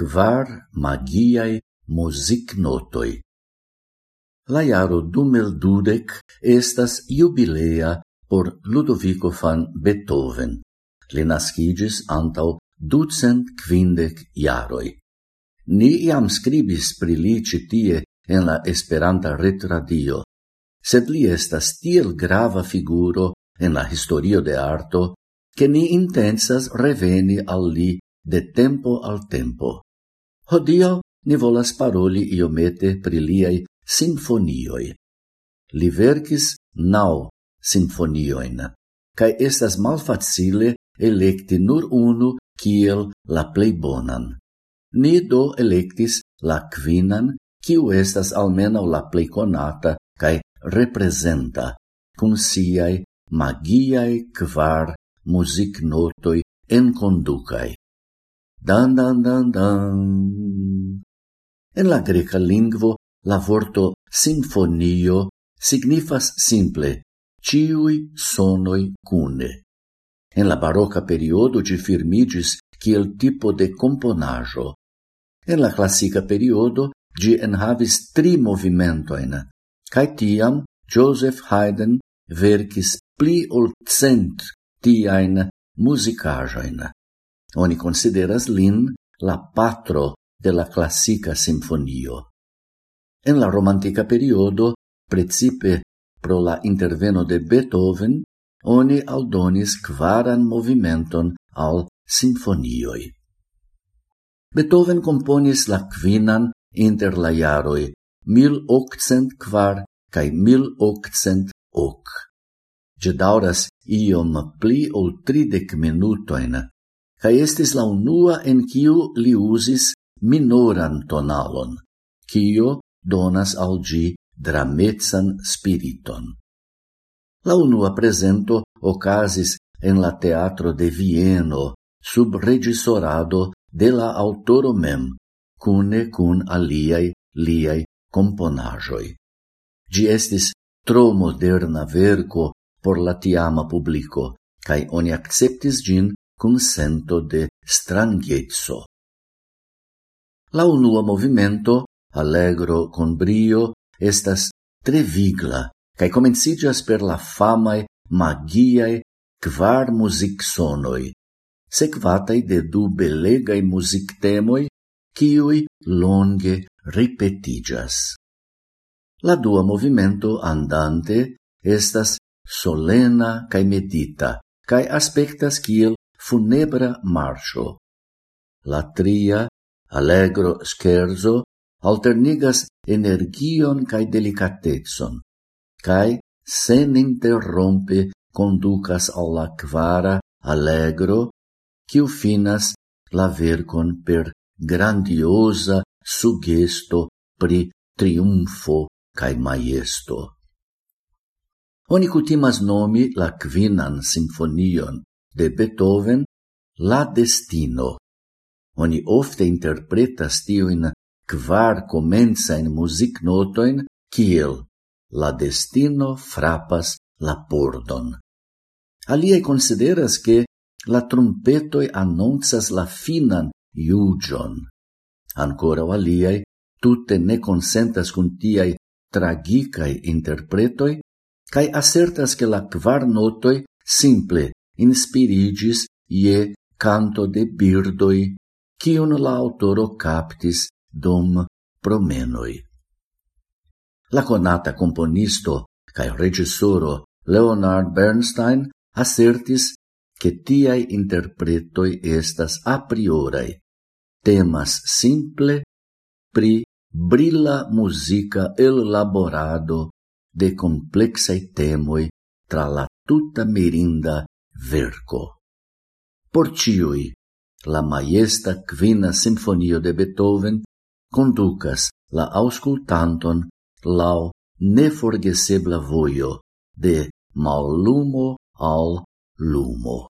kvar magiai muzicnotoi. La jaro dumel dudec estas jubilea por Ludovico van Beethoven. Li nascigis antau ducent quindec iaroi. Ni iam scribis pri li citie en la Esperanta retradio, sed li estas tiel grava figuro en la historio de arto, che ni intensas reveni al li de tempo al tempo. Hodio ni volas paroli iomete pri liai sinfonioi. Li verkis nau sinfonioin, cae estas malfacile electi nur unu kiel la plei bonan. Ni do electis la quinan, kiu estas almenau la plei conata cae representa, cum siai magiae quar music notoi enconducae. Dan dan dan dan. En la greca lingvo la vorto sinfonio signifas simple ciui sonoi cune. En la barocca periodo gi firmigis kiel tipo de componajo. En la classica periodo gi enhavis tri movimentoin, cae tiam Joseph Haydn vercis pli ol cent tiain musicajoin. Oni consideras lin la patro de la classica sinfonio. En la romantica periodo, precipe pro la interveno de Beethoven, oni aldonis quaran movimenton al sinfonioi. Beethoven componis la quinan inter la jaroi 1804 cae 1808. Gedauras iom pli ol tridec minutoin cae estis la unua en kiu li usis minoran tonalon, kio donas al gi dramezan spiriton. La unua presento ocasis en la teatro de Vieno sub regisorado de la autoro mem, cune cun aliai liai componajoi. Gi estis tro moderna verco por la tiama publico, cae oni acceptis gin cum sento de stranghezzo. La unua movimento, allegro con brio, estas tre vigla, cae comencidias per la famae magiae quar music sonoi, sequatai de du belegae music temoi, ciui longe ripetigas. La dua movimento andante estas solena cae medita, cae aspectas kiel funebra marcio. La tria, allegro scherzo, alternigas energion cae delicatezon, cae sen interrompe conducas alla quara allegro, quiu finas la vercon per grandiosa sugesto pri triumfo cae maiesto. Oni cutimas nomi la quinan sinfonion de Beethoven, La Destino. Oni ofte interpretas quar kvar comenzain music notoin kiel La Destino frapas la pordon. Alie consideras che la trumpetoi annonzas la finan iugion. Ancora aliei tutte ne consentas cun tiai tragicae interpretoi, cae assertas che la quar notoi simple inspirigis ie canto de birdoi, cion la autoro captis dum promenoi. La conata componisto cae regissoro Leonard Bernstein assertis che tiai interpretoi estas a priorai. Temas simple pri brilla musica elaborado de complexai temoi tra la tuta mirinda verco. Por ciui, la maiesta quina sinfonio de Beethoven conducas la auscultanton lau neforgesebla voio de mallumo al lumo.